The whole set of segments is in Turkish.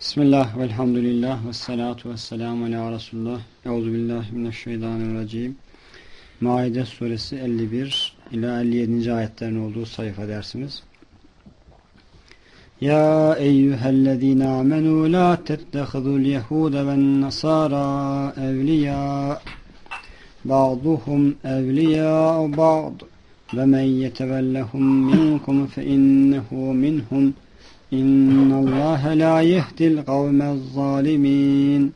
Bismillah, velhamdülillah, ve salatu ve selamu ala Resulullah. Euzu billahi mineşşeytanirracim. Maide suresi 51 ila 57. ayetlerin olduğu sayfa dersimiz. Ya eyyühellezine amenu la tettehidul yehude ven nasara evliya ba'duhum evliya ba'd ve men yetevellehum minkum fe innehu minhum İnna Allah la yehdil kavmez zalimin.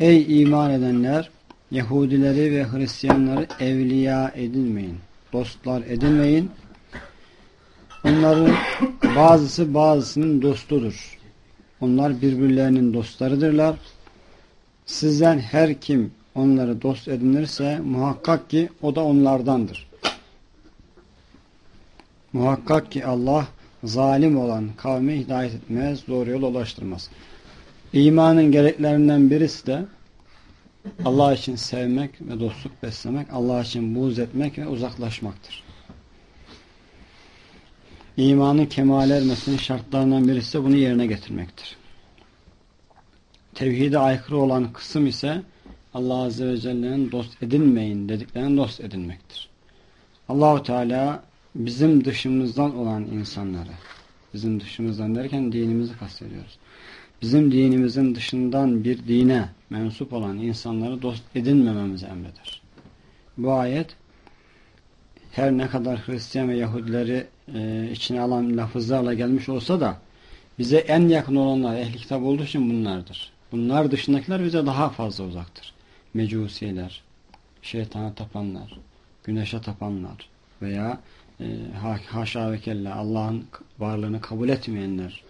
Ey iman edenler, Yahudileri ve Hristiyanları evliya edinmeyin. Dostlar edinmeyin. Onların bazısı bazısının dostudur. Onlar birbirlerinin dostlarıdırlar. Sizden her kim onları dost edinirse muhakkak ki o da onlardandır. Muhakkak ki Allah zalim olan kavmi hidayet etmez, doğru yol ulaştırmaz. İmanın gereklerinden birisi de Allah için sevmek ve dostluk beslemek, Allah için buğz etmek ve uzaklaşmaktır. İmanın kemal ermesinin şartlarından birisi de bunu yerine getirmektir. Tevhide aykırı olan kısım ise Allah Azze ve Celle'nin dost edinmeyin dediklerinin dost edinmektir. Allahu Teala bizim dışımızdan olan insanları, bizim dışımızdan derken dinimizi kastediyoruz. Bizim dinimizin dışından bir dine mensup olan insanları dost edinmememizi emreder. Bu ayet her ne kadar Hristiyan ve Yahudileri e, içine alan lafızlarla gelmiş olsa da bize en yakın olanlar ehli kitap olduğu için bunlardır. Bunlar dışındakiler bize daha fazla uzaktır. Mecusiler, şeytana tapanlar, güneşe tapanlar veya e, haşa ve kella Allah'ın varlığını kabul etmeyenler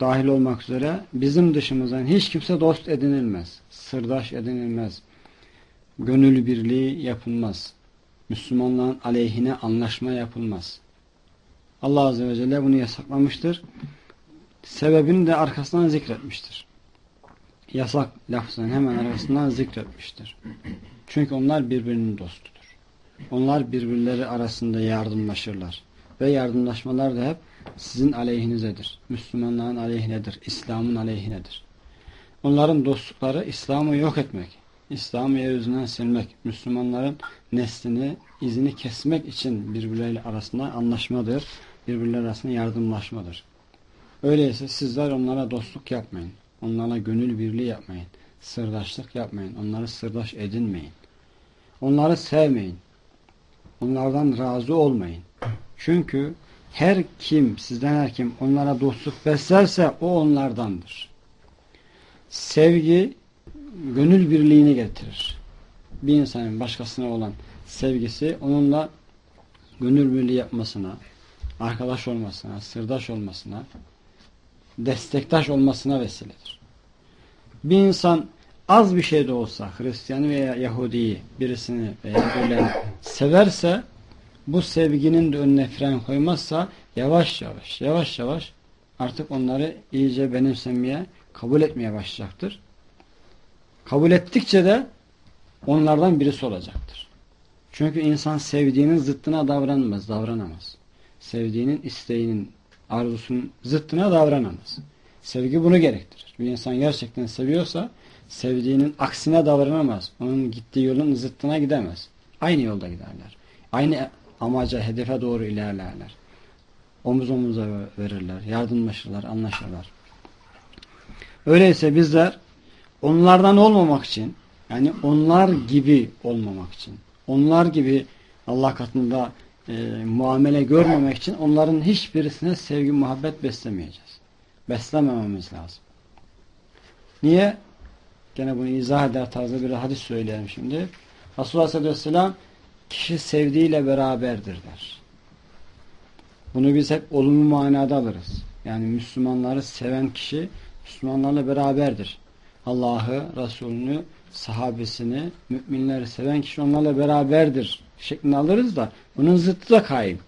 dahil olmak üzere bizim dışımızdan hiç kimse dost edinilmez. Sırdaş edinilmez. Gönül birliği yapılmaz. Müslümanların aleyhine anlaşma yapılmaz. Allah Azze ve Celle bunu yasaklamıştır. Sebebini de arkasından zikretmiştir. Yasak lafzının hemen arkasından zikretmiştir. Çünkü onlar birbirinin dostu. Onlar birbirleri arasında yardımlaşırlar. Ve yardımlaşmalar da hep sizin aleyhinizedir. Müslümanların aleyhinedir. İslam'ın aleyhinedir. Onların dostlukları İslam'ı yok etmek. İslam'ı yeryüzünden silmek. Müslümanların neslini, izini kesmek için birbirleri arasında anlaşmadır. Birbirleri arasında yardımlaşmadır. Öyleyse sizler onlara dostluk yapmayın. Onlarla gönül birliği yapmayın. Sırdaşlık yapmayın. Onları sırdaş edinmeyin. Onları sevmeyin. Onlardan razı olmayın. Çünkü her kim, sizden her kim onlara dostluk beslerse o onlardandır. Sevgi gönül birliğini getirir. Bir insanın başkasına olan sevgisi onunla gönül birliği yapmasına, arkadaş olmasına, sırdaş olmasına, destektaş olmasına vesiledir. Bir insan az bir şey de olsa Hristiyanı veya Yahudi'yi birisini veya böyle severse bu sevginin de önüne fren koymazsa yavaş yavaş yavaş yavaş artık onları iyice benimsemeye kabul etmeye başlayacaktır. Kabul ettikçe de onlardan birisi olacaktır. Çünkü insan sevdiğinin zıttına davranmaz, davranamaz. Sevdiğinin isteğinin, arzusunun zıttına davranamaz. Sevgi bunu gerektirir. Bir insan gerçekten seviyorsa sevdiğinin aksine davranamaz. Onun gittiği yolun zıttına gidemez. Aynı yolda giderler. Aynı amaca, hedefe doğru ilerlerler. Omuz omuza verirler, yardımlaşırlar, anlaşırlar. Öyleyse bizler onlardan olmamak için, yani onlar gibi olmamak için, onlar gibi Allah katında e, muamele görmemek için onların hiçbirisine sevgi, muhabbet beslemeyeceğiz. Beslemememiz lazım. Niye? Gene bunu izah eder tarzı bir hadis söyleyelim şimdi. Resulullah sallallahu aleyhi ve sellem kişi sevdiğiyle beraberdir der. Bunu biz hep olumlu manada alırız. Yani Müslümanları seven kişi Müslümanlarla beraberdir. Allah'ı, Resulünü, sahabesini, müminleri seven kişi onlarla beraberdir şeklinde alırız da bunun zıttı da kaim.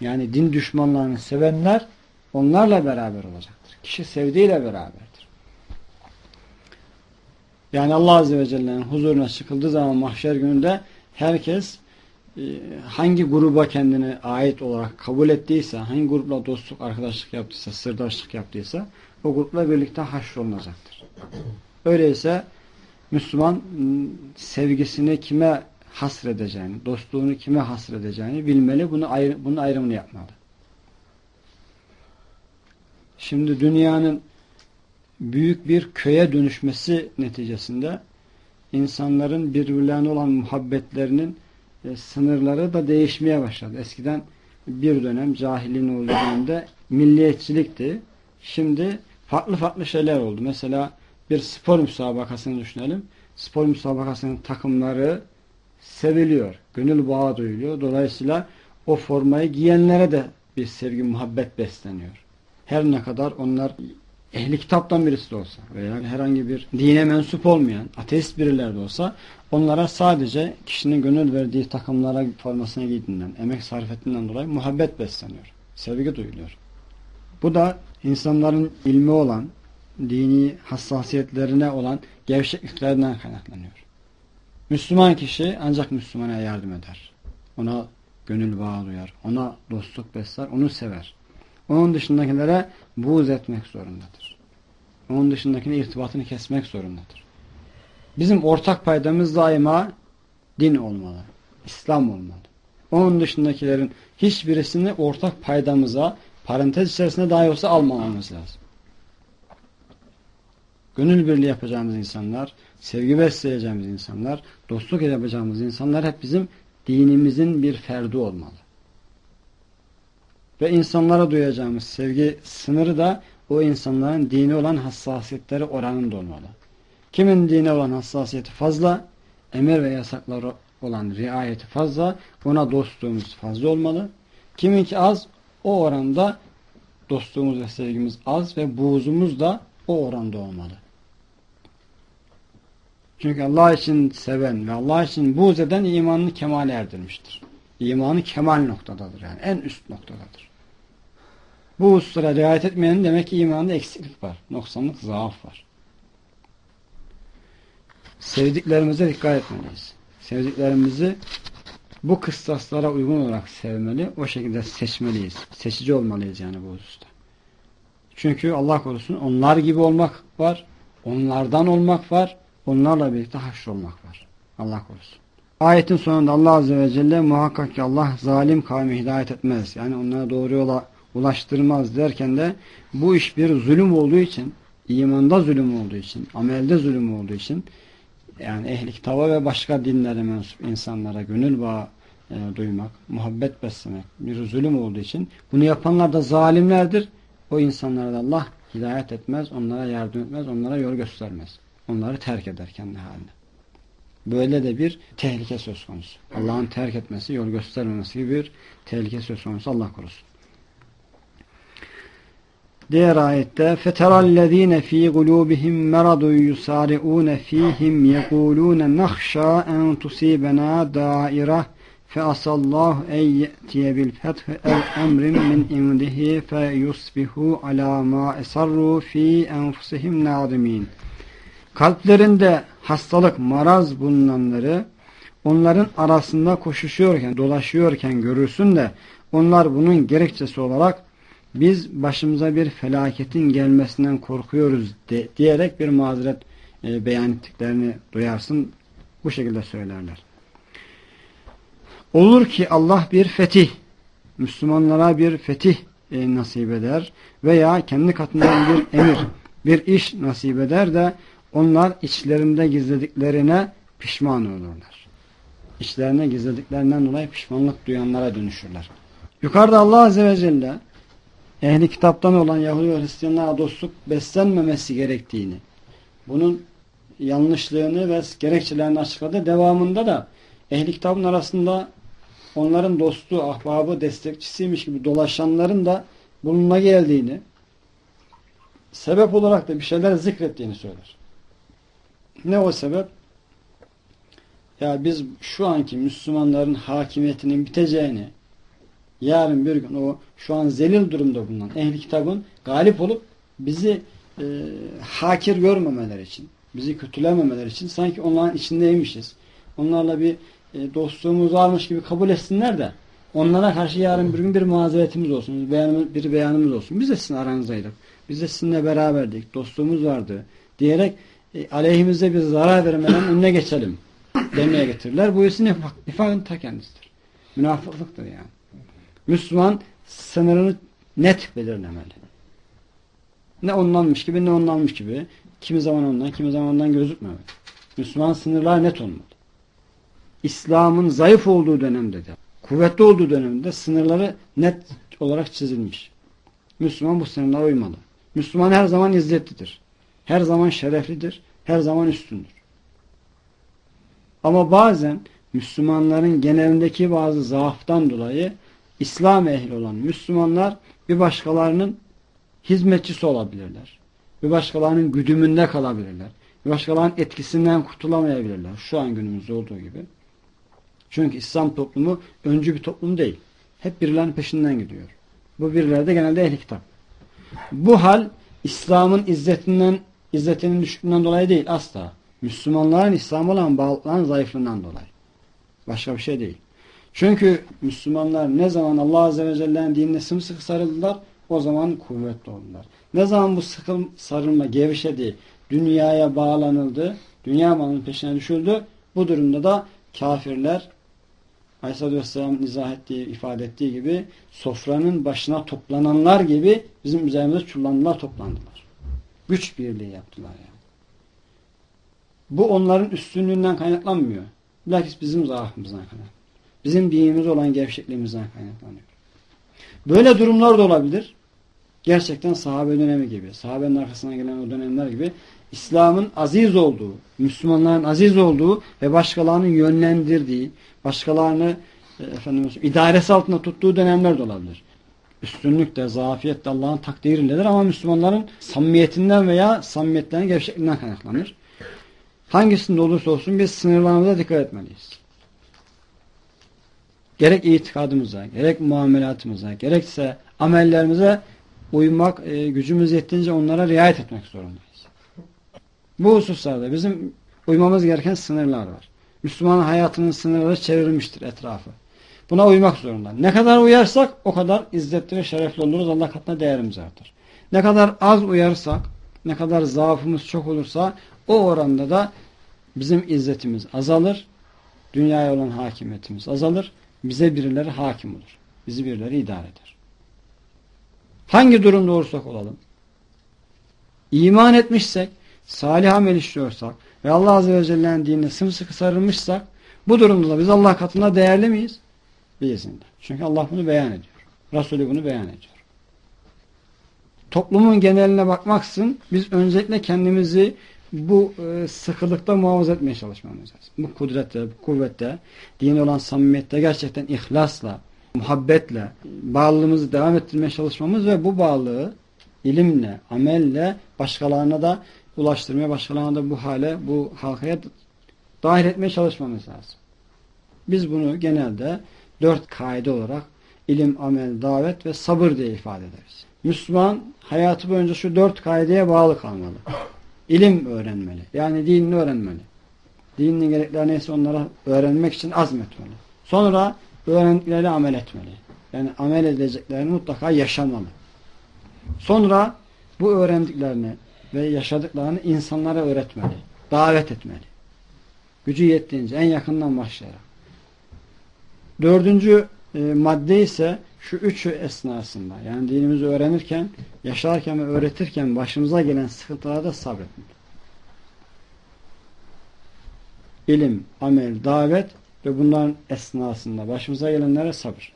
Yani din düşmanlarını sevenler onlarla beraber olacaktır. Kişi sevdiğiyle beraber. Yani Allah Azze ve Celle'nin huzuruna çıkıldığı zaman mahşer gününde herkes hangi gruba kendine ait olarak kabul ettiyse, hangi grupla dostluk, arkadaşlık yaptıysa, sırdaşlık yaptıysa o grupla birlikte haşrolunacaktır. Öyleyse Müslüman sevgisini kime hasredeceğini, dostluğunu kime hasredeceğini bilmeli, bunu ayrı, bunun ayrımını yapmalı. Şimdi dünyanın büyük bir köye dönüşmesi neticesinde insanların birbirlerine olan muhabbetlerinin e, sınırları da değişmeye başladı. Eskiden bir dönem cahilin olduğu dönemde milliyetçilikti. Şimdi farklı farklı şeyler oldu. Mesela bir spor müsabakasını düşünelim. Spor müsabakasının takımları seviliyor. Gönül bağı duyuluyor. Dolayısıyla o formayı giyenlere de bir sevgi, muhabbet besleniyor. Her ne kadar onlar ehli kitaptan birisi de olsa veya herhangi bir dine mensup olmayan ateist birileri de olsa onlara sadece kişinin gönül verdiği takımlara formasına giydiğinden, emek sarf ettiğinden dolayı muhabbet besleniyor. Sevgi duyuluyor. Bu da insanların ilmi olan, dini hassasiyetlerine olan gevşekliklerinden kaynaklanıyor. Müslüman kişi ancak Müslümana yardım eder. Ona gönül bağı duyar. Ona dostluk besler. Onu sever. Onun dışındakilere buğz etmek zorundadır. Onun dışındakine irtibatını kesmek zorundadır. Bizim ortak paydamız daima din olmalı. İslam olmalı. Onun dışındakilerin hiçbirisini ortak paydamıza parantez içerisinde dahi olsa almamamız lazım. Gönül birliği yapacağımız insanlar, sevgi besleyeceğimiz insanlar, dostluk yapacağımız insanlar hep bizim dinimizin bir ferdi olmalı. Ve insanlara duyacağımız sevgi sınırı da o insanların dini olan hassasiyetleri oranında olmalı. Kimin dine olan hassasiyeti fazla, emir ve yasakları olan riayeti fazla, ona dostluğumuz fazla olmalı. Kiminki az, o oranda dostluğumuz ve sevgimiz az ve buğzumuz da o oranda olmalı. Çünkü Allah için seven ve Allah için buğz eden imanını kemale erdirmiştir. İmanı kemal noktadadır yani en üst noktadadır. Bu hususlara riayet etmeyenin demek ki imanında eksiklik var. Noksanlık, zaaf var. Sevdiklerimize dikkat etmeliyiz. Sevdiklerimizi bu kıstaslara uygun olarak sevmeli, o şekilde seçmeliyiz. Seçici olmalıyız yani bu hususta. Çünkü Allah korusun onlar gibi olmak var, onlardan olmak var, onlarla birlikte olmak var. Allah korusun. Ayetin sonunda Allah Azze ve Celle muhakkak ki Allah zalim kavmi hidayet etmez. Yani onlara doğru yola ulaştırmaz derken de bu iş bir zulüm olduğu için, imanda zulüm olduğu için, amelde zulüm olduğu için yani ehli kitaba ve başka dinlere mensup insanlara gönül bağı e, duymak, muhabbet beslemek bir zulüm olduğu için bunu yapanlar da zalimlerdir. O insanlara da Allah hidayet etmez, onlara yardım etmez, onlara yol göstermez. Onları terk eder kendi haline. Böyle de bir tehlike söz konusu. Allah'ın terk etmesi, yol göstermemesi gibi bir tehlike söz konusu. Allah korusun. Diğer ayette feterallezine fi kulubihim meradun yusari'un fihim yekulun nahşa en tusibena daire fe asallahu en ye'tiye bil feth ev emrin min indihi fe yusbihu ala ma esarru fi enfusihim nadimin. Kalplerinde hastalık, maraz bulunanları onların arasında koşuşuyorken, dolaşıyorken görürsün de onlar bunun gerekçesi olarak biz başımıza bir felaketin gelmesinden korkuyoruz de, diyerek bir mazeret e, beyan ettiklerini duyarsın. Bu şekilde söylerler. Olur ki Allah bir fetih, Müslümanlara bir fetih e, nasip eder veya kendi katından bir emir, bir iş nasip eder de onlar içlerinde gizlediklerine pişman olurlar. İçlerine gizlediklerinden dolayı pişmanlık duyanlara dönüşürler. Yukarıda Allah Azze ve Celle ehli kitaptan olan Yahudi ve Hristiyanlara dostluk beslenmemesi gerektiğini, bunun yanlışlığını ve gerekçelerini açıkladı. Devamında da ehli kitabın arasında onların dostu, ahbabı, destekçisiymiş gibi dolaşanların da bununla geldiğini, sebep olarak da bir şeyler zikrettiğini söyler. Ne o sebep? Ya biz şu anki Müslümanların hakimiyetinin biteceğini, yarın bir gün o şu an zelil durumda bulunan ehli kitabın galip olup bizi e, hakir görmemeler için, bizi kötülememeler için sanki onların içindeymişiz. Onlarla bir e, dostluğumuz varmış gibi kabul etsinler de onlara karşı yarın bir gün bir mazeretimiz olsun, bir beyanımız, bir beyanımız olsun. Biz de sizin aranızdaydık. Biz de sizinle beraberdik. Dostluğumuz vardı. Diyerek e, aleyhimize bir zarar vermeden önüne geçelim demeye getirirler. Bu isim nifak, nifakın ta kendisidir. Münafıklıktır yani. Müslüman sınırını net belirlemeli. Ne ondanmış gibi ne ondanmış gibi. Kimi zaman ondan, kimi zaman ondan gözükmemeli. Müslüman sınırlar net olmalı. İslam'ın zayıf olduğu dönemde de, kuvvetli olduğu dönemde sınırları net olarak çizilmiş. Müslüman bu sınırlara uymalı. Müslüman her zaman izzetlidir. Her zaman şereflidir. Her zaman üstündür. Ama bazen Müslümanların genelindeki bazı zaaftan dolayı İslam ehli olan Müslümanlar bir başkalarının hizmetçisi olabilirler. Bir başkalarının güdümünde kalabilirler. Bir başkalarının etkisinden kurtulamayabilirler. Şu an günümüzde olduğu gibi. Çünkü İslam toplumu öncü bir toplum değil. Hep birilerinin peşinden gidiyor. Bu birileri de genelde ehli kitap. Bu hal İslam'ın izzetinden, izzetinin düşüklüğünden dolayı değil asla. Müslümanların İslam olan bağlılıkların zayıflığından dolayı. Başka bir şey değil. Çünkü Müslümanlar ne zaman Allah Azze ve Celle'nin dinine sımsıkı sarıldılar o zaman kuvvetli oldular. Ne zaman bu sıkı sarılma gevşedi, dünyaya bağlanıldı, dünya malının peşine düşüldü, bu durumda da kafirler Aleyhisselatü Vesselam izah ettiği, ifade ettiği gibi sofranın başına toplananlar gibi bizim üzerimize çullandılar, toplandılar. Güç birliği yaptılar yani. Bu onların üstünlüğünden kaynaklanmıyor. Bilakis bizim zaafımızdan kaynaklanıyor. Bizim dinimiz olan gevşekliğimizden kaynaklanıyor. Böyle durumlar da olabilir. Gerçekten sahabe dönemi gibi, sahabenin arkasına gelen o dönemler gibi İslam'ın aziz olduğu, Müslümanların aziz olduğu ve başkalarının yönlendirdiği, başkalarını e, efendim, idaresi altında tuttuğu dönemler de olabilir. Üstünlük de, zafiyet de Allah'ın takdirindedir ama Müslümanların samimiyetinden veya samimiyetlerinin gevşekliğinden kaynaklanır. Hangisinde olursa olsun biz sınırlarımıza dikkat etmeliyiz. Gerek itikadımıza, gerek muamelatımıza, gerekse amellerimize uymak, e, gücümüz yettiğince onlara riayet etmek zorundayız. Bu hususlarda bizim uymamız gereken sınırlar var. Müslüman hayatının sınırları çevrilmiştir etrafı. Buna uymak zorunda. Ne kadar uyarsak o kadar izzetli ve şerefli oluruz. Allah katına değerimiz artar. Ne kadar az uyarsak, ne kadar zaafımız çok olursa o oranda da bizim izzetimiz azalır. Dünyaya olan hakimiyetimiz azalır. Bize birileri hakim olur. Bizi birileri idare eder. Hangi durumda olursak olalım. İman etmişsek, salih amel işliyorsak ve Allah Azze ve Celle'nin dinine sımsıkı sarılmışsak bu durumda da biz Allah katında değerli miyiz? Biiznillah. Çünkü Allah bunu beyan ediyor. Resulü bunu beyan ediyor. Toplumun geneline bakmaksın biz öncelikle kendimizi bu e, sıkılıkta muhafaza etmeye çalışmamız lazım. Bu kudrette, bu kuvvette, din olan samimiyette gerçekten ihlasla, muhabbetle bağlılığımızı devam ettirmeye çalışmamız ve bu bağlılığı ilimle, amelle başkalarına da ulaştırmaya, başkalarına da bu hale, bu halkaya dahil etmeye çalışmamız lazım. Biz bunu genelde dört kaide olarak ilim, amel, davet ve sabır diye ifade ederiz. Müslüman hayatı boyunca şu dört kaideye bağlı kalmalı. İlim öğrenmeli. Yani dinini öğrenmeli. Dinin gerekleri neyse onlara öğrenmek için azmetmeli. Sonra öğrendikleri amel etmeli. Yani amel edeceklerini mutlaka yaşamalı. Sonra bu öğrendiklerini ve yaşadıklarını insanlara öğretmeli. Davet etmeli. Gücü yettiğince en yakından başlayarak. Dördüncü e, madde ise şu üçü esnasında yani dinimizi öğrenirken, yaşarken ve öğretirken başımıza gelen sıkıntılarda sabretmek. İlim, amel, davet ve bunların esnasında başımıza gelenlere sabır.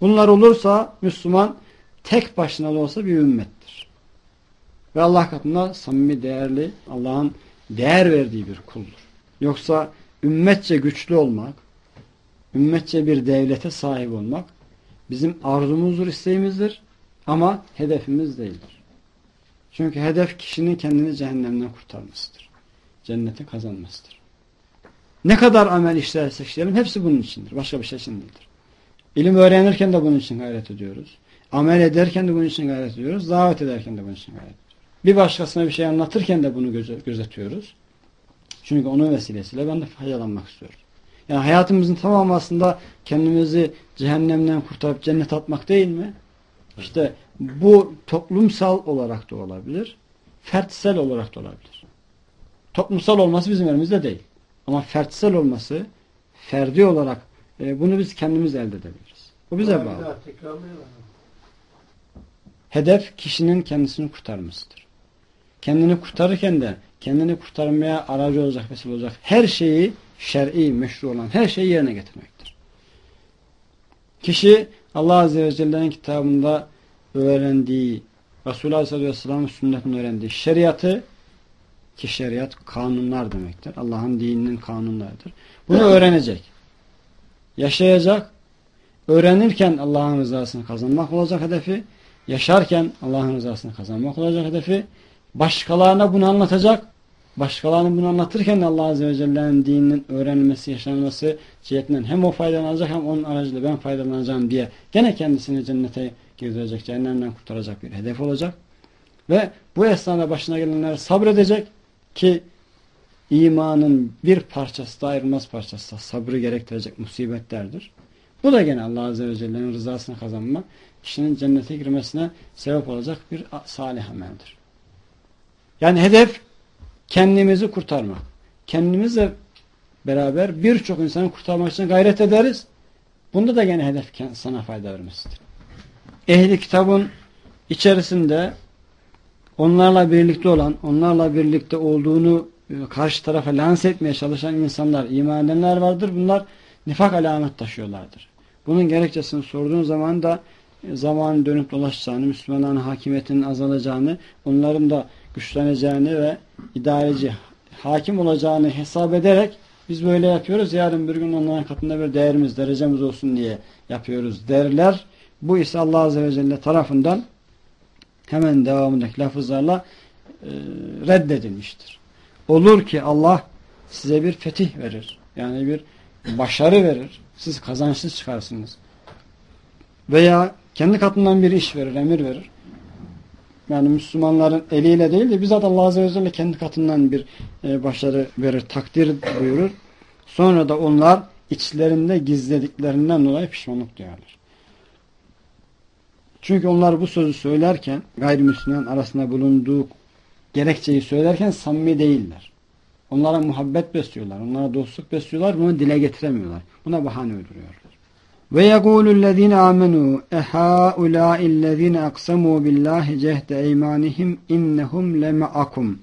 Bunlar olursa Müslüman tek başına da olsa bir ümmettir. Ve Allah katında samimi değerli, Allah'ın değer verdiği bir kuldur. Yoksa ümmetçe güçlü olmak, ümmetçe bir devlete sahip olmak bizim arzumuzdur, isteğimizdir ama hedefimiz değildir. Çünkü hedef kişinin kendini cehennemden kurtarmasıdır. Cennete kazanmasıdır. Ne kadar amel işlersek işleyelim hepsi bunun içindir. Başka bir şey için değildir. İlim öğrenirken de bunun için gayret ediyoruz. Amel ederken de bunun için gayret ediyoruz. Davet ederken de bunun için gayret ediyoruz. Bir başkasına bir şey anlatırken de bunu gözetiyoruz. Çünkü onun vesilesiyle ben de faydalanmak istiyorum. Yani hayatımızın tamamı aslında kendimizi cehennemden kurtarıp cennet atmak değil mi? İşte bu toplumsal olarak da olabilir. Fertsel olarak da olabilir. Toplumsal olması bizim elimizde değil. Ama fertsel olması, ferdi olarak e, bunu biz kendimiz elde edebiliriz. Bu bize bağlı. Hedef kişinin kendisini kurtarmasıdır. Kendini kurtarırken de kendini kurtarmaya aracı olacak, vesile olacak her şeyi şer'i, meşru olan her şeyi yerine getirmektir. Kişi Allah Azze ve Celle'nin kitabında öğrendiği, Resulullah Aleyhisselatü Vesselam'ın sünnetini öğrendiği şeriatı ki şeriat kanunlar demektir. Allah'ın dininin kanunlarıdır. Bunu öğrenecek. Yaşayacak. Öğrenirken Allah'ın rızasını kazanmak olacak hedefi. Yaşarken Allah'ın rızasını kazanmak olacak hedefi. Başkalarına bunu anlatacak. Başkalarına bunu anlatırken Allah Azze ve Celle'nin dininin öğrenilmesi, yaşanması cihetinden hem o faydalanacak hem onun aracılığıyla ben faydalanacağım diye gene kendisini cennete girdirecek, cehennemden kurtaracak bir hedef olacak. Ve bu esnada başına gelenleri sabredecek ki imanın bir parçası da ayrılmaz parçası da sabrı gerektirecek musibetlerdir. Bu da gene Allah Azze ve Celle'nin rızasını kazanma, kişinin cennete girmesine sebep olacak bir salih ameldir. Yani hedef kendimizi kurtarmak. Kendimizle beraber birçok insanı kurtarmak için gayret ederiz. Bunda da gene hedef sana fayda vermesidir. Ehli kitabın içerisinde onlarla birlikte olan, onlarla birlikte olduğunu e, karşı tarafa lanse etmeye çalışan insanlar, iman edenler vardır. Bunlar nifak alamet taşıyorlardır. Bunun gerekçesini sorduğun zaman da e, zamanın dönüp dolaşacağını, Müslümanların hakimiyetinin azalacağını, onların da güçleneceğini ve idareci, hakim olacağını hesap ederek biz böyle yapıyoruz. Yarın bir gün onların katında bir değerimiz, derecemiz olsun diye yapıyoruz derler. Bu ise Allah Azze ve Celle tarafından hemen devamındaki lafızlarla e, reddedilmiştir. Olur ki Allah size bir fetih verir. Yani bir başarı verir. Siz kazançlı çıkarsınız. Veya kendi katından bir iş verir, emir verir. Yani Müslümanların eliyle değil de bizzat Allah Azze ve Celle kendi katından bir e, başarı verir, takdir buyurur. Sonra da onlar içlerinde gizlediklerinden dolayı pişmanlık duyarlar. Çünkü onlar bu sözü söylerken gayrimüslimlerin arasında bulunduğu gerekçeyi söylerken samimi değiller. Onlara muhabbet besliyorlar. Onlara dostluk besliyorlar. Bunu dile getiremiyorlar. Buna bahane uyduruyorlar. Ve yekulü'llezine amenu ehaulâ'illezine aksamû billahi cehde eymanihim innehum leme'akum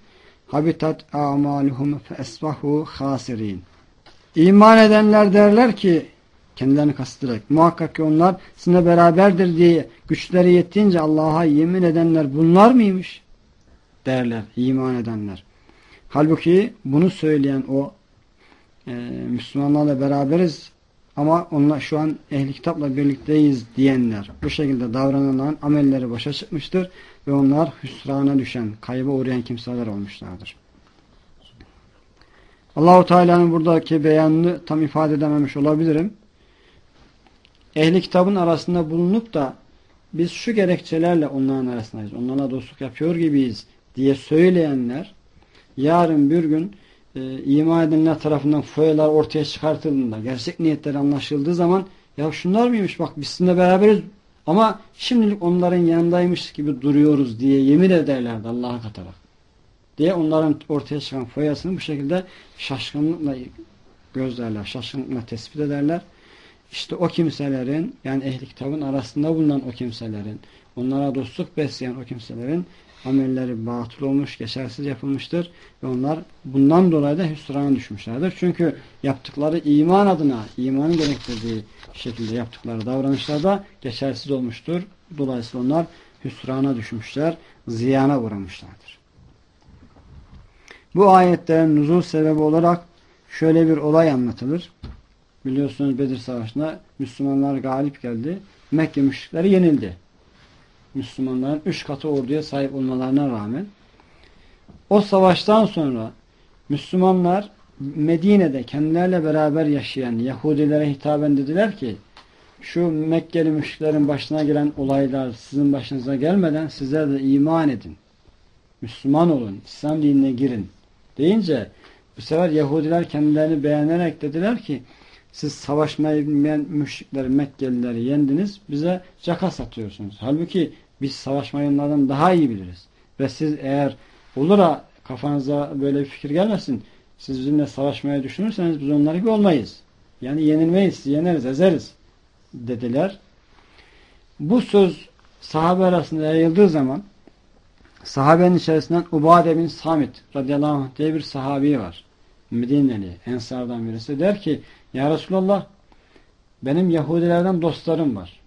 habitat a'maluhum fe esbahu hasirin. İman edenler derler ki kendilerini kastırarak muhakkak ki onlar sizinle beraberdir diye güçleri yettiğince Allah'a yemin edenler bunlar mıymış? derler iman edenler. Halbuki bunu söyleyen o e, Müslümanlarla beraberiz ama onlar şu an ehli kitapla birlikteyiz diyenler bu şekilde davrananların amelleri başa çıkmıştır ve onlar hüsrana düşen, kayba uğrayan kimseler olmuşlardır. Allahu Teala'nın buradaki beyanını tam ifade edememiş olabilirim. Ehli kitabın arasında bulunup da biz şu gerekçelerle onların arasındayız, onlarla dostluk yapıyor gibiyiz diye söyleyenler yarın bir gün e, iman edenler tarafından foyalar ortaya çıkartıldığında gerçek niyetleri anlaşıldığı zaman ya şunlar mıymış bak biz sizinle beraberiz ama şimdilik onların yanındaymış gibi duruyoruz diye yemin ederlerdi Allah'a katarak. Diye onların ortaya çıkan foyasını bu şekilde şaşkınlıkla gözlerler, şaşkınlıkla tespit ederler. İşte o kimselerin yani ehli kitabın arasında bulunan o kimselerin onlara dostluk besleyen o kimselerin amelleri batıl olmuş, geçersiz yapılmıştır ve onlar bundan dolayı da hüsrana düşmüşlerdir. Çünkü yaptıkları iman adına, imanın gerektirdiği şekilde yaptıkları davranışlarda geçersiz olmuştur. Dolayısıyla onlar hüsrana düşmüşler, ziyana uğramışlardır. Bu ayetlerin nuzul sebebi olarak şöyle bir olay anlatılır. Biliyorsunuz Bedir Savaşı'nda Müslümanlar galip geldi. Mekke müşrikleri yenildi. Müslümanların üç katı orduya sahip olmalarına rağmen o savaştan sonra Müslümanlar Medine'de kendilerle beraber yaşayan Yahudilere hitaben dediler ki şu Mekkeli müşriklerin başına gelen olaylar sizin başınıza gelmeden sizler de iman edin. Müslüman olun. İslam dinine girin. Deyince bu sefer Yahudiler kendilerini beğenerek dediler ki siz savaşmayı bilmeyen müşrikleri, Mekkelileri yendiniz. Bize caka satıyorsunuz. Halbuki biz savaşmayı onlardan daha iyi biliriz. Ve siz eğer olur da kafanıza böyle bir fikir gelmesin. Siz bizimle savaşmaya düşünürseniz biz onlar gibi olmayız. Yani yenilmeyiz, yeneriz, ezeriz dediler. Bu söz sahabe arasında yayıldığı zaman sahabenin içerisinden Ubade bin Samit radıyallahu anh diye bir sahabi var. Medineli, Ensardan birisi der ki Ya Resulallah benim Yahudilerden dostlarım var.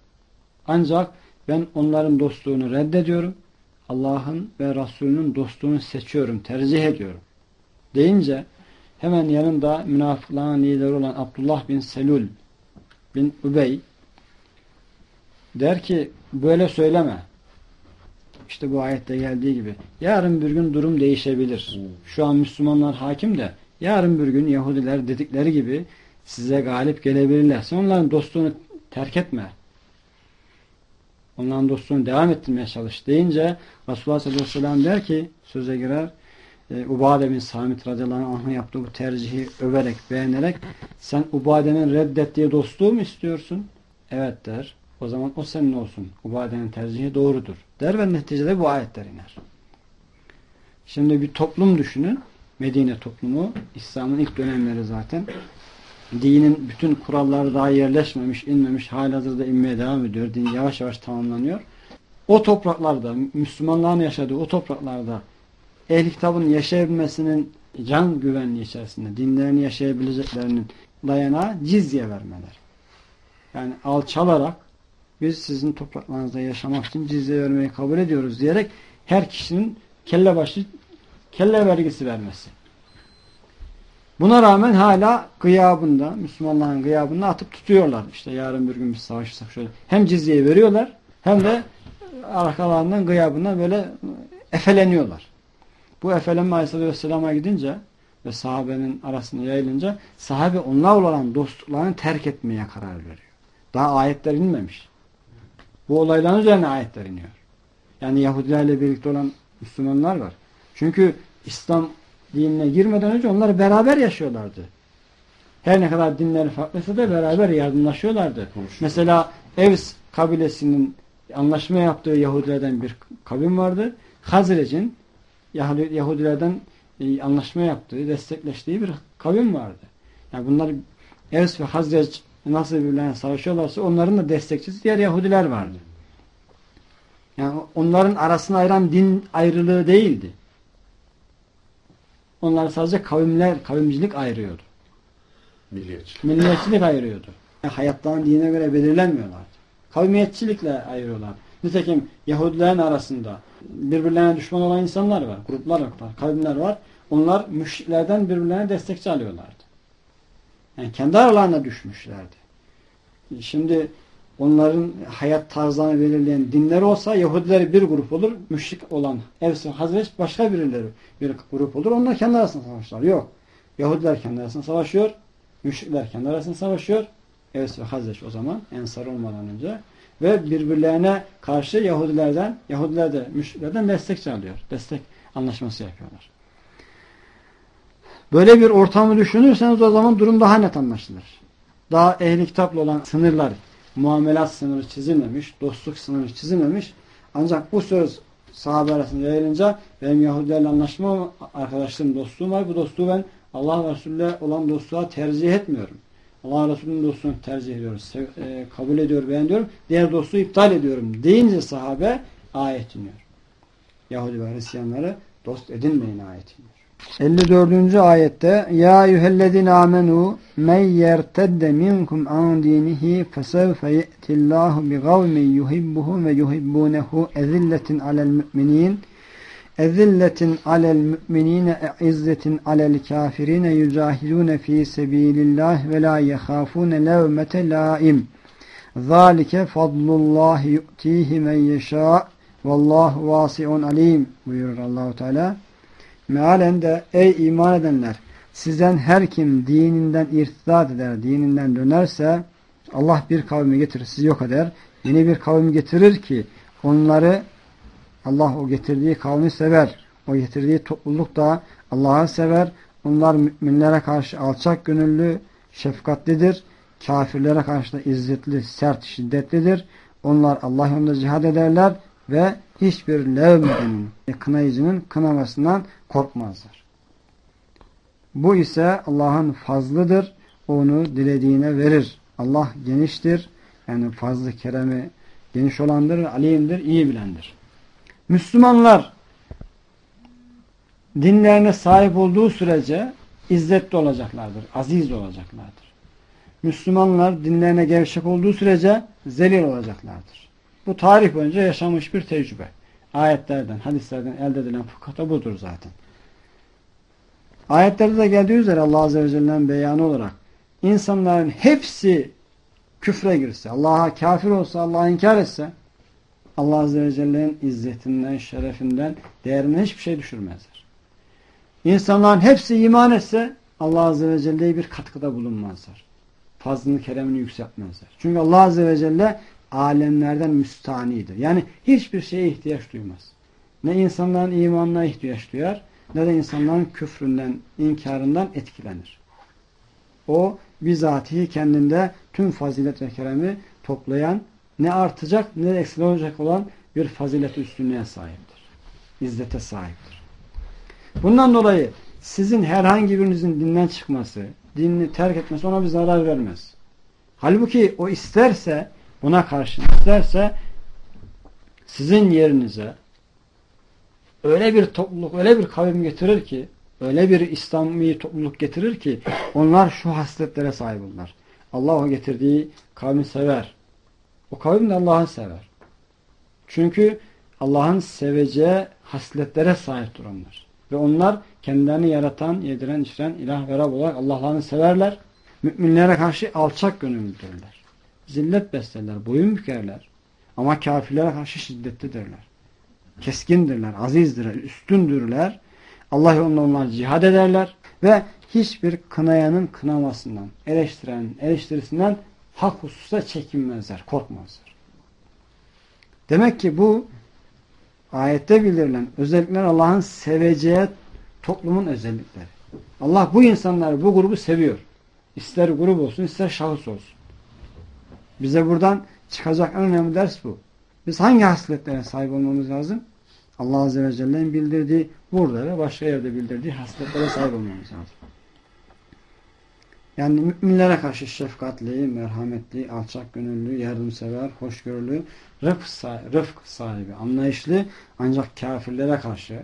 Ancak ben onların dostluğunu reddediyorum. Allah'ın ve Resulünün dostluğunu seçiyorum, tercih ediyorum. Deyince hemen yanında münafıkların lideri olan Abdullah bin Selul bin Ubey der ki böyle söyleme. İşte bu ayette geldiği gibi. Yarın bir gün durum değişebilir. Şu an Müslümanlar hakim de yarın bir gün Yahudiler dedikleri gibi size galip gelebilirler. Sen onların dostluğunu terk etme. Onların dostluğunu devam ettirmeye çalış deyince Resulullah sallallahu aleyhi ve sellem der ki söze girer e, Ubade bin Samit radıyallahu anh'ın yaptığı bu tercihi överek, beğenerek sen Ubade'nin reddettiği dostluğu mu istiyorsun? Evet der. O zaman o senin olsun. Ubade'nin tercihi doğrudur. Der ve neticede bu ayetler iner. Şimdi bir toplum düşünün. Medine toplumu. İslam'ın ilk dönemleri zaten. Dinin bütün kuralları daha yerleşmemiş, inmemiş. Halihazırda inmeye devam ediyor. Din yavaş yavaş tamamlanıyor. O topraklarda, Müslümanların yaşadığı o topraklarda ehli kitabın yaşayabilmesinin can güvenliği içerisinde dinlerini yaşayabileceklerinin dayanağı cizye vermeler. Yani alçalarak biz sizin topraklarınızda yaşamak için cizye vermeyi kabul ediyoruz diyerek her kişinin kelle başı kelle vergisi vermesi. Buna rağmen hala gıyabında, Müslümanların gıyabında atıp tutuyorlar. İşte yarın bir gün biz savaşırsak şöyle. Hem cizyeyi veriyorlar hem de arkalarından gıyabına böyle efeleniyorlar. Bu Efendimiz Aleyhisselatü Vesselam'a gidince ve sahabenin arasında yayılınca sahabe onlarla olan dostluklarını terk etmeye karar veriyor. Daha ayetler inmemiş. Bu olayların üzerine ayetler iniyor. Yani Yahudilerle birlikte olan Müslümanlar var. Çünkü İslam dinine girmeden önce onlar beraber yaşıyorlardı. Her ne kadar dinleri farklıysa da beraber yardımlaşıyorlardı. Mesela Evs kabilesinin anlaşma yaptığı Yahudilerden bir kavim vardı. Hazrec'in Yahudilerden e, anlaşma yaptığı, destekleştiği bir kavim vardı. Yani bunlar Evs ve Hazreç nasıl birbirlerine savaşıyorlarsa onların da destekçisi diğer Yahudiler vardı. Yani onların arasını ayıran din ayrılığı değildi. Onlar sadece kavimler, kavimcilik ayırıyordu. Milliyetçilik. Milliyetçilik ayırıyordu. Yani hayatlarını dine göre belirlenmiyorlardı. Kavmiyetçilikle ayırıyorlar. Nitekim Yahudilerin arasında birbirlerine düşman olan insanlar var, gruplar var, kavimler var. Onlar müşriklerden birbirlerine destekçi alıyorlardı. Yani kendi aralarına düşmüşlerdi. Şimdi onların hayat tarzlarını belirleyen dinler olsa Yahudiler bir grup olur, müşrik olan Evs ve Hazreç başka birileri bir grup olur. Onlar kendi arasında savaşlar. Yok. Yahudiler kendi arasında savaşıyor, müşrikler kendi arasında savaşıyor. Evs ve Hazreç o zaman Ensar olmadan önce ve birbirlerine karşı Yahudilerden, Yahudiler de müşriklerden destek alıyor. Destek anlaşması yapıyorlar. Böyle bir ortamı düşünürseniz o zaman durum daha net anlaşılır. Daha ehli kitapla olan sınırlar, muamelat sınırı çizilmemiş, dostluk sınırı çizilmemiş. Ancak bu söz sahabe arasında yayılınca benim Yahudilerle anlaşma arkadaşlığım, dostluğum var. Bu dostluğu ben Allah Resulü'yle olan dostluğa tercih etmiyorum. Allah Resulü'nün dostluğunu tercih ediyorum. Sev, e, kabul ediyor, beğeniyorum. Diğer dostluğu iptal ediyorum. Deyince sahabe ayet iniyor. Yahudi ve Hristiyanları dost edinmeyin ayet iniyor. 54. ayette Ya eyyühellezine amenu men yertedde minkum an dinihi fesevfe ye'tillahu bi gavmin yuhibbuhum ve yuhibbunehu ezilletin alel müminin Ezilletin alel müminine izzetin alel kafirine yücahidune fi sebilillah ve la yehafune levmete laim. Zalike fadlullahi yu'tihi men yeşâ vallahu vasi'un alim buyurur Allahu Teala. Mealen de ey iman edenler sizden her kim dininden irtidat eder, dininden dönerse Allah bir kavmi getirir, sizi yok eder. Yeni bir kavim getirir ki onları Allah o getirdiği kavmi sever. O getirdiği topluluk da Allah'ı sever. Onlar müminlere karşı alçak gönüllü, şefkatlidir. kafirlere karşı da izzetli, sert, şiddetlidir. Onlar Allah yolunda cihad ederler ve hiçbir levmedenin, kınayıcının kınamasından korkmazlar. Bu ise Allah'ın fazlıdır. Onu dilediğine verir. Allah geniştir. Yani fazlı keremi geniş olandır, alimdir, iyi bilendir. Müslümanlar dinlerine sahip olduğu sürece izzetli olacaklardır, aziz olacaklardır. Müslümanlar dinlerine gevşek olduğu sürece zelil olacaklardır. Bu tarih boyunca yaşamış bir tecrübe. Ayetlerden, hadislerden elde edilen fıkıhta budur zaten. Ayetlerde de geldiği üzere Allah Azze ve Celle'nin beyanı olarak insanların hepsi küfre girse, Allah'a kafir olsa, Allah'a inkar etse Allah Azze ve Celle'nin izzetinden, şerefinden, değerinden hiçbir şey düşürmezler. İnsanların hepsi iman etse Allah Azze ve Celle'ye bir katkıda bulunmazlar. Fazlını, keremini yükseltmezler. Çünkü Allah Azze ve Celle alemlerden müstanidir. Yani hiçbir şeye ihtiyaç duymaz. Ne insanların imanına ihtiyaç duyar, ne de insanların küfründen, inkarından etkilenir. O bizatihi kendinde tüm fazilet ve keremi toplayan, ne artacak ne de olacak olan bir fazilet üstünlüğe sahiptir. İzzete sahiptir. Bundan dolayı sizin herhangi birinizin dinden çıkması, dinini terk etmesi ona bir zarar vermez. Halbuki o isterse, buna karşı isterse sizin yerinize öyle bir topluluk, öyle bir kavim getirir ki, öyle bir İslami topluluk getirir ki onlar şu hasletlere sahip olurlar. Allah o getirdiği kavmi sever. O kavim de Allah'ı sever. Çünkü Allah'ın seveceği hasletlere sahiptir onlar. Ve onlar kendilerini yaratan, yediren, içiren ilah ve Rab olarak Allah'larını severler. Müminlere karşı alçak gönüllüdürler. Zillet beslerler, boyun bükerler. Ama kafirlere karşı şiddetlidirler. Keskindirler, azizdirler, üstündürler. Allah yolunda onlar cihad ederler. Ve hiçbir kınayanın kınamasından, eleştiren eleştirisinden hak hususta çekinmezler, korkmazlar. Demek ki bu ayette bildirilen özellikler Allah'ın seveceği toplumun özellikleri. Allah bu insanları, bu grubu seviyor. İster grup olsun, ister şahıs olsun. Bize buradan çıkacak en önemli ders bu. Biz hangi hasletlere sahip olmamız lazım? Allah Azze ve Celle'nin bildirdiği burada ve başka yerde bildirdiği hasletlere sahip olmamız lazım. Yani müminlere karşı şefkatli, merhametli, alçak gönüllü, yardımsever, hoşgörülü, rıfk sahibi, rıfk sahibi, anlayışlı ancak kafirlere karşı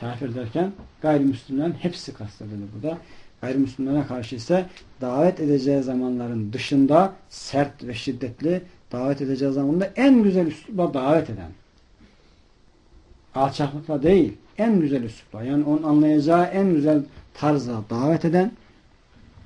kafir derken gayrimüslimlerin hepsi kastedilir burada. Gayrimüslimlere karşı ise davet edeceği zamanların dışında sert ve şiddetli davet edeceği zamanda en güzel üslupla davet eden. Alçaklıkla değil, en güzel üslupla. Yani onun anlayacağı en güzel tarzla davet eden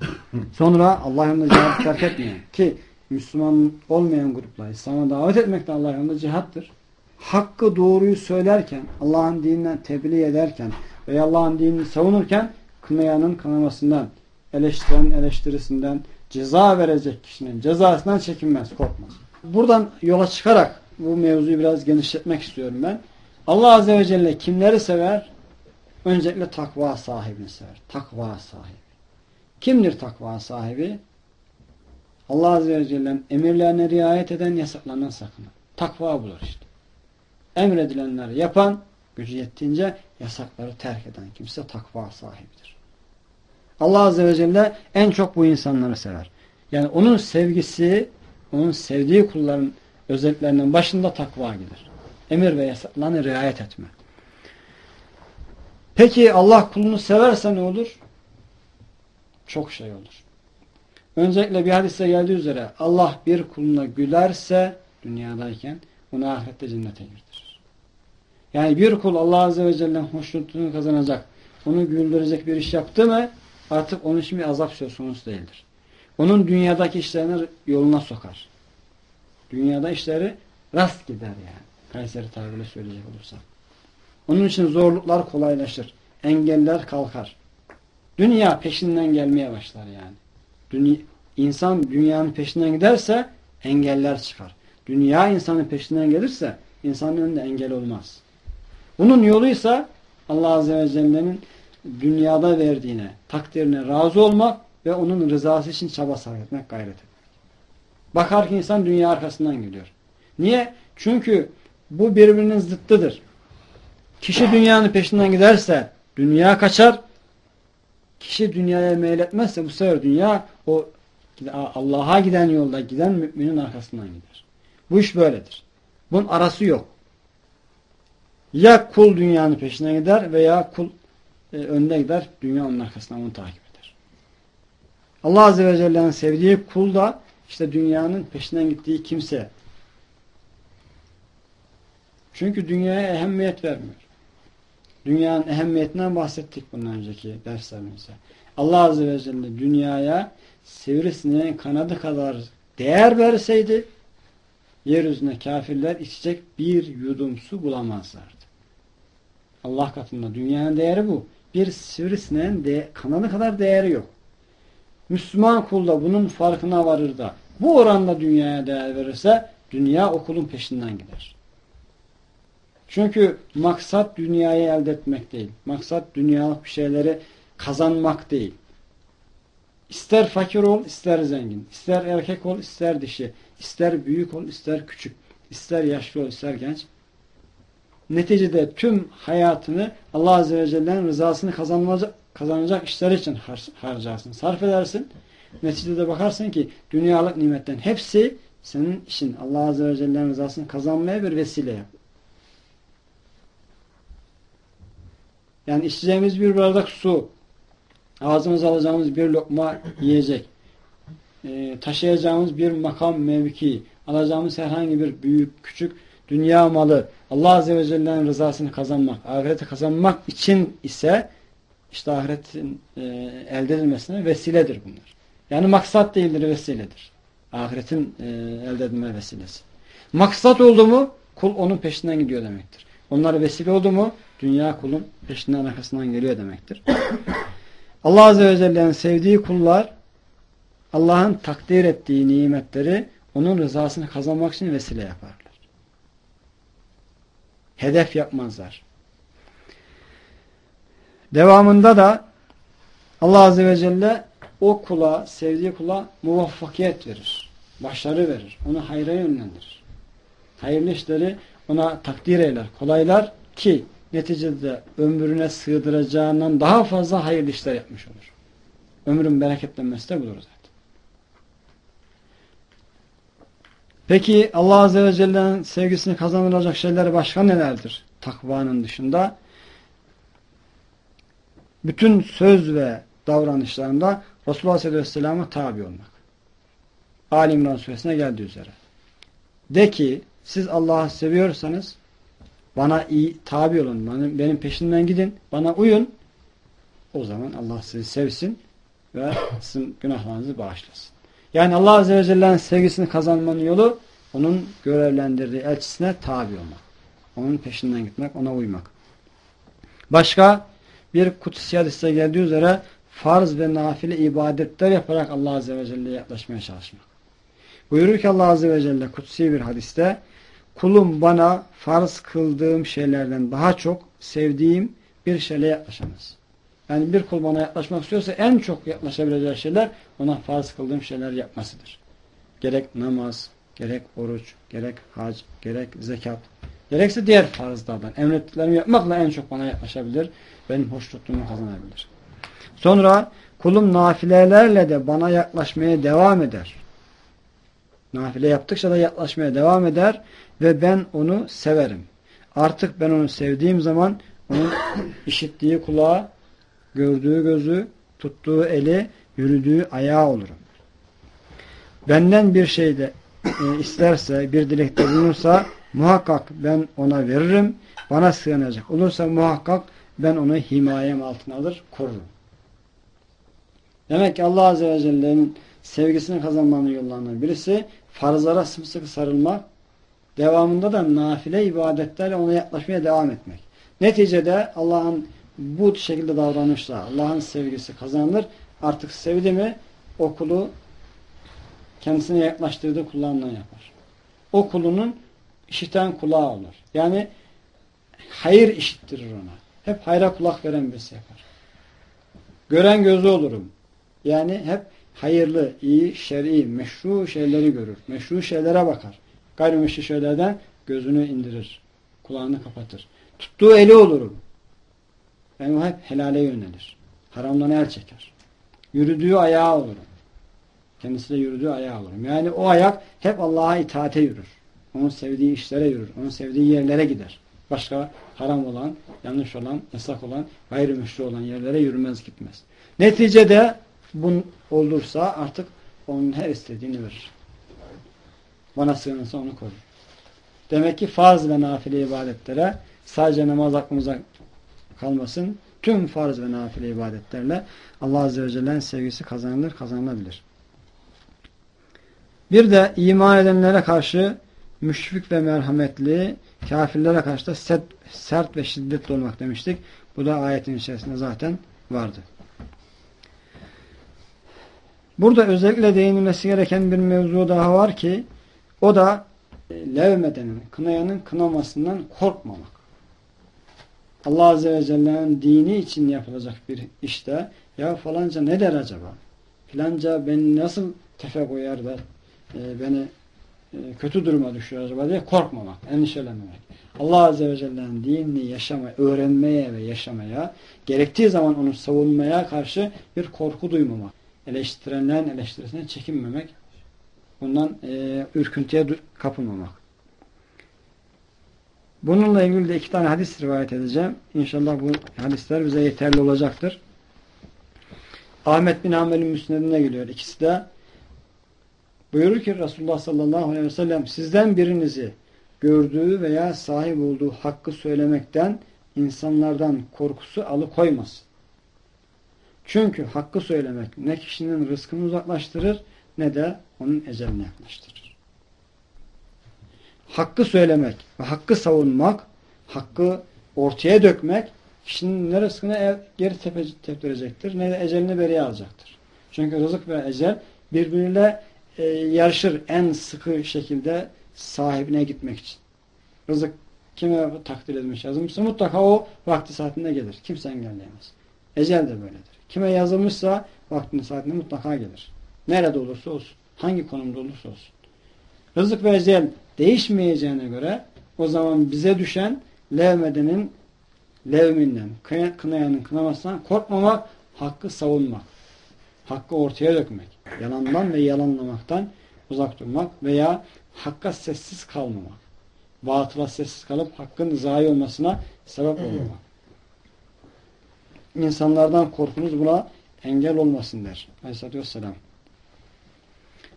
Sonra Allah yolunda cihadı terk etmeyen ki Müslüman olmayan gruplar İslam'a davet etmek de Allah yolunda cihattır. Hakkı doğruyu söylerken, Allah'ın dininden tebliğ ederken veya Allah'ın dinini savunurken kınayanın kınamasından, eleştiren eleştirisinden, ceza verecek kişinin cezasından çekinmez, korkmaz. Buradan yola çıkarak bu mevzuyu biraz genişletmek istiyorum ben. Allah Azze ve Celle kimleri sever? Öncelikle takva sahibini sever. Takva sahibi. Kimdir takva sahibi? Allah Azze ve Celle'nin emirlerine riayet eden, yasaklarından sakınan. Takva budur işte. Emredilenleri yapan, gücü yettiğince yasakları terk eden kimse takva sahibidir. Allah Azze ve Celle en çok bu insanları sever. Yani onun sevgisi, onun sevdiği kulların özelliklerinden başında takva gelir. Emir ve yasaklarına riayet etme. Peki Allah kulunu severse ne olur? çok şey olur. Öncelikle bir hadiste geldiği üzere Allah bir kuluna gülerse dünyadayken onu ahirette cennete girdirir. Yani bir kul Allah Azze ve Celle'nin hoşnutluğunu kazanacak, onu güldürecek bir iş yaptı mı artık onun için bir azap söz konusu değildir. Onun dünyadaki işlerini yoluna sokar. Dünyada işleri rast gider yani. Kayseri tabiriyle söyleyecek olursam. Onun için zorluklar kolaylaşır. Engeller kalkar. Dünya peşinden gelmeye başlar yani. Dünya, insan dünyanın peşinden giderse engeller çıkar. Dünya insanın peşinden gelirse insanın önünde engel olmaz. Bunun yoluysa Allah Azze ve Celle'nin dünyada verdiğine, takdirine razı olmak ve onun rızası için çaba sarf etmek, gayret etmek. Bakar ki insan dünya arkasından geliyor. Niye? Çünkü bu birbirinin zıttıdır. Kişi dünyanın peşinden giderse dünya kaçar. Kişi dünyaya meyletmezse bu sefer dünya o Allah'a giden yolda giden müminin arkasından gider. Bu iş böyledir. Bunun arası yok. Ya kul dünyanın peşine gider veya kul e, önde gider, dünya onun arkasından onu takip eder. Allah Azze ve Celle'nin sevdiği kul da işte dünyanın peşinden gittiği kimse. Çünkü dünyaya ehemmiyet vermiyor. Dünyanın ehemmiyetinden bahsettik bundan önceki derslerimizde. Allah Azze ve Celle dünyaya sivrisineğin kanadı kadar değer verseydi yeryüzünde kafirler içecek bir yudum su bulamazlardı. Allah katında dünyanın değeri bu. Bir sivrisineğin de, kanadı kadar değeri yok. Müslüman kul da bunun farkına varır da bu oranda dünyaya değer verirse dünya okulun peşinden gider. Çünkü maksat dünyayı elde etmek değil. Maksat dünyalık bir şeyleri kazanmak değil. İster fakir ol, ister zengin. İster erkek ol, ister dişi. İster büyük ol, ister küçük. İster yaşlı ol, ister genç. Neticede tüm hayatını Allah Azze ve Celle'nin rızasını kazanacak, kazanacak işler için har harcarsın, sarf edersin. Neticede bakarsın ki dünyalık nimetten hepsi senin işin Allah Azze ve Celle'nin rızasını kazanmaya bir vesile yap. Yani içeceğimiz bir bardak su, ağzımıza alacağımız bir lokma yiyecek, e, taşıyacağımız bir makam mevki, alacağımız herhangi bir büyük, küçük dünya malı, Allah Azze ve Celle'nin rızasını kazanmak, ahireti kazanmak için ise işte ahiretin e, elde edilmesine vesiledir bunlar. Yani maksat değildir, vesiledir. Ahiretin e, elde edilme vesilesi. Maksat oldu mu kul onun peşinden gidiyor demektir. Onlar vesile oldu mu dünya kulun peşinden arkasından geliyor demektir. Allah Azze ve Celle'nin sevdiği kullar Allah'ın takdir ettiği nimetleri onun rızasını kazanmak için vesile yaparlar. Hedef yapmazlar. Devamında da Allah Azze ve Celle o kula, sevdiği kula muvaffakiyet verir. Başarı verir. Onu hayra yönlendirir. Hayırlı işleri ona takdir eyler, kolaylar ki neticede ömrüne sığdıracağından daha fazla hayırlı işler yapmış olur. Ömrün bereketlenmesi de budur zaten. Peki Allah Azze ve Celle'nin sevgisini kazanılacak şeyler başka nelerdir? Takvanın dışında. Bütün söz ve davranışlarında Resulullah Aleyhisselam'a tabi olmak. Ali İmran suresine geldiği üzere. De ki siz Allah'ı seviyorsanız bana iyi tabi olun. Benim, benim peşinden gidin. Bana uyun. O zaman Allah sizi sevsin ve sizin günahlarınızı bağışlasın. Yani Allah Azze ve Celle'nin sevgisini kazanmanın yolu onun görevlendirdiği elçisine tabi olmak. Onun peşinden gitmek, ona uymak. Başka bir kutsi hadiste geldiği üzere farz ve nafile ibadetler yaparak Allah Azze ve Celle'ye yaklaşmaya çalışmak. Buyurur ki Allah Azze ve Celle kutsi bir hadiste kulum bana farz kıldığım şeylerden daha çok sevdiğim bir şeyle yaklaşamaz. Yani bir kul bana yaklaşmak istiyorsa en çok yaklaşabileceği şeyler ona farz kıldığım şeyler yapmasıdır. Gerek namaz, gerek oruç, gerek hac, gerek zekat, gerekse diğer farzlardan emrettiklerimi yapmakla en çok bana yaklaşabilir, benim hoş tuttuğumu kazanabilir. Sonra kulum nafilelerle de bana yaklaşmaya devam eder. Nafile yaptıkça da yaklaşmaya devam eder ve ben onu severim. Artık ben onu sevdiğim zaman onun işittiği kulağı, gördüğü gözü, tuttuğu eli, yürüdüğü ayağı olurum. Benden bir şey de e, isterse, bir dilekte bulunursa muhakkak ben ona veririm. Bana sığınacak olursa muhakkak ben onu himayem altına alır, korurum. Demek ki Allah Azze ve Celle'nin sevgisini kazanmanın yollarından birisi farzlara sımsıkı sarılmak, devamında da nafile ibadetlerle ona yaklaşmaya devam etmek. Neticede Allah'ın bu şekilde davranışla Allah'ın sevgisi kazanılır. Artık sevdi mi o kulu kendisine yaklaştırdığı kullarından yapar. O kulunun işiten kulağı olur. Yani hayır işittirir ona. Hep hayra kulak veren birisi yapar. Gören gözü olurum. Yani hep hayırlı, iyi, şer'i, meşru şeyleri görür. Meşru şeylere bakar. Gayrimeşru şeylerden gözünü indirir. Kulağını kapatır. Tuttuğu eli olurum. Yani o hep helale yönelir. Haramdan el çeker. Yürüdüğü ayağı olurum. Kendisi de yürüdüğü ayağı olurum. Yani o ayak hep Allah'a itaate yürür. Onun sevdiği işlere yürür. Onun sevdiği yerlere gider. Başka haram olan, yanlış olan, yasak olan, gayrimeşru olan yerlere yürümez gitmez. Neticede bu olursa artık onun her istediğini verir. Bana sığınırsa onu korur. Demek ki farz ve nafile ibadetlere sadece namaz aklımıza kalmasın. Tüm farz ve nafile ibadetlerle Allah Azze ve Celle'nin sevgisi kazanılır, kazanılabilir. Bir de iman edenlere karşı müşfik ve merhametli, kafirlere karşı da sert, sert ve şiddetli olmak demiştik. Bu da ayetin içerisinde zaten vardı. Burada özellikle değinilmesi gereken bir mevzu daha var ki o da e, levmedenin, kınayanın kınamasından korkmamak. Allah Azze ve Celle'nin dini için yapılacak bir işte ya falanca ne der acaba? Filanca beni nasıl tefe koyar da e, beni e, kötü duruma düşüyor acaba diye korkmamak, endişelenmemek. Allah Azze ve Celle'nin dinini yaşamaya, öğrenmeye ve yaşamaya, gerektiği zaman onu savunmaya karşı bir korku duymamak. Eleştirenlerin eleştirisine çekinmemek. Bundan e, ürküntüye kapılmamak. Bununla ilgili de iki tane hadis rivayet edeceğim. İnşallah bu hadisler bize yeterli olacaktır. Ahmet bin Amel'in müsnedine geliyor. İkisi de buyurur ki Resulullah sallallahu aleyhi ve sellem sizden birinizi gördüğü veya sahip olduğu hakkı söylemekten insanlardan korkusu alıkoymaz. Çünkü hakkı söylemek ne kişinin rızkını uzaklaştırır ne de onun eceline yaklaştırır. Hakkı söylemek ve hakkı savunmak, hakkı ortaya dökmek kişinin ne rızkını geri teptirecektir ne de ecelini beriye alacaktır. Çünkü rızık ve ecel birbiriyle e, yarışır en sıkı şekilde sahibine gitmek için. Rızık kime takdir edilmiş yazılmışsa mutlaka o vakti saatinde gelir. Kimse engelleyemez. Ecel de böyledir. Kime yazılmışsa vaktinin saatinde mutlaka gelir. Nerede olursa olsun. Hangi konumda olursa olsun. Rızık ve ecel değişmeyeceğine göre o zaman bize düşen levmedenin levminden, kınayanın kınamasından korkmamak, hakkı savunmak. Hakkı ortaya dökmek. Yalandan ve yalanlamaktan uzak durmak veya hakka sessiz kalmamak. Batıla sessiz kalıp hakkın zayi olmasına sebep olmamak. İnsanlardan korkunuz buna engel olmasın der. Aleyhisselatü Vesselam.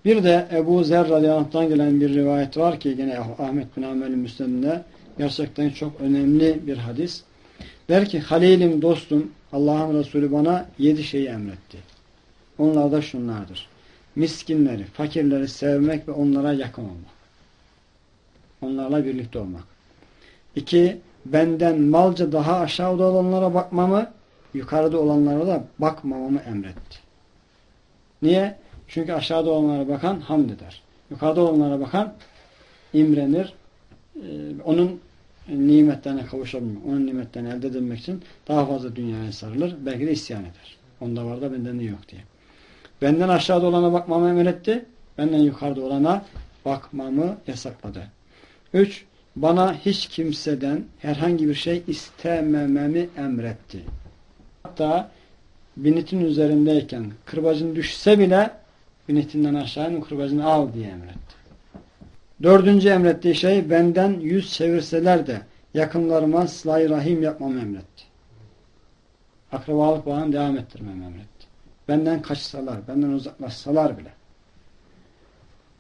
Bir de Ebu Zer radıyallahu gelen bir rivayet var ki yine Ahmet bin Amel'in müsnedinde gerçekten çok önemli bir hadis. Der ki Halilim dostum Allah'ın Resulü bana yedi şeyi emretti. Onlar da şunlardır. Miskinleri, fakirleri sevmek ve onlara yakın olmak. Onlarla birlikte olmak. İki, benden malca daha aşağıda olanlara bakmamı, yukarıda olanlara da bakmamamı emretti. Niye? Çünkü aşağıda olanlara bakan hamd eder. Yukarıda olanlara bakan imrenir. Ee, onun nimetlerine kavuşabilmek, onun nimetlerini elde edilmek için daha fazla dünyaya sarılır. Belki de isyan eder. Onda var da bende ne yok diye. Benden aşağıda olana bakmamı emretti. Benden yukarıda olana bakmamı yasakladı. Üç, bana hiç kimseden herhangi bir şey istemememi emretti. Hatta binitin üzerindeyken kırbacın düşse bile binitinden aşağı kırbacını al diye emretti. Dördüncü emrettiği şey benden yüz çevirseler de yakınlarıma sıla rahim yapmamı emretti. Akrabalık bağını devam ettirmemi emretti. Benden kaçsalar, benden uzaklaşsalar bile.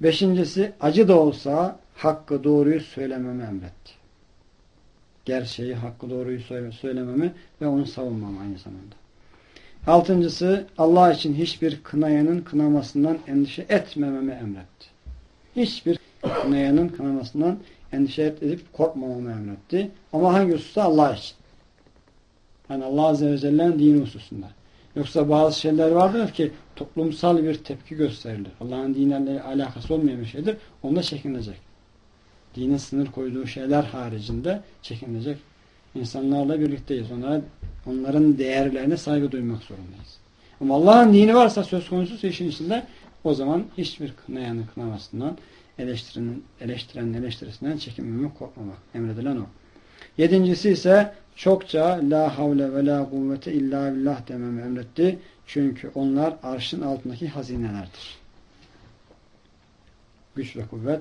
Beşincisi acı da olsa hakkı doğruyu söylememi emretti. Gerçeği, hakkı doğruyu söylememi ve onu savunmam aynı zamanda. Altıncısı Allah için hiçbir kınayanın kınamasından endişe etmememi emretti. Hiçbir kınayanın kınamasından endişe edip korkmamamı emretti. Ama hangi hususta? Allah için. Yani Allah Azze ve Celle'nin dini hususunda. Yoksa bazı şeyler vardır ki toplumsal bir tepki gösterilir. Allah'ın dinlerle alakası olmayan bir şeydir. Onda çekinecek. Dinin sınır koyduğu şeyler haricinde çekinecek. İnsanlarla birlikteyiz. Onlara, onların değerlerine saygı duymak zorundayız. Ama Allah'ın dini varsa söz konusu işin içinde o zaman hiçbir kınayanın kınamasından eleştirenin, eleştirenin eleştirisinden çekinmemek, korkmamak. Emredilen o. Yedincisi ise çokça la havle ve la kuvvete illa billah dememi emretti. Çünkü onlar arşın altındaki hazinelerdir. Güç ve kuvvet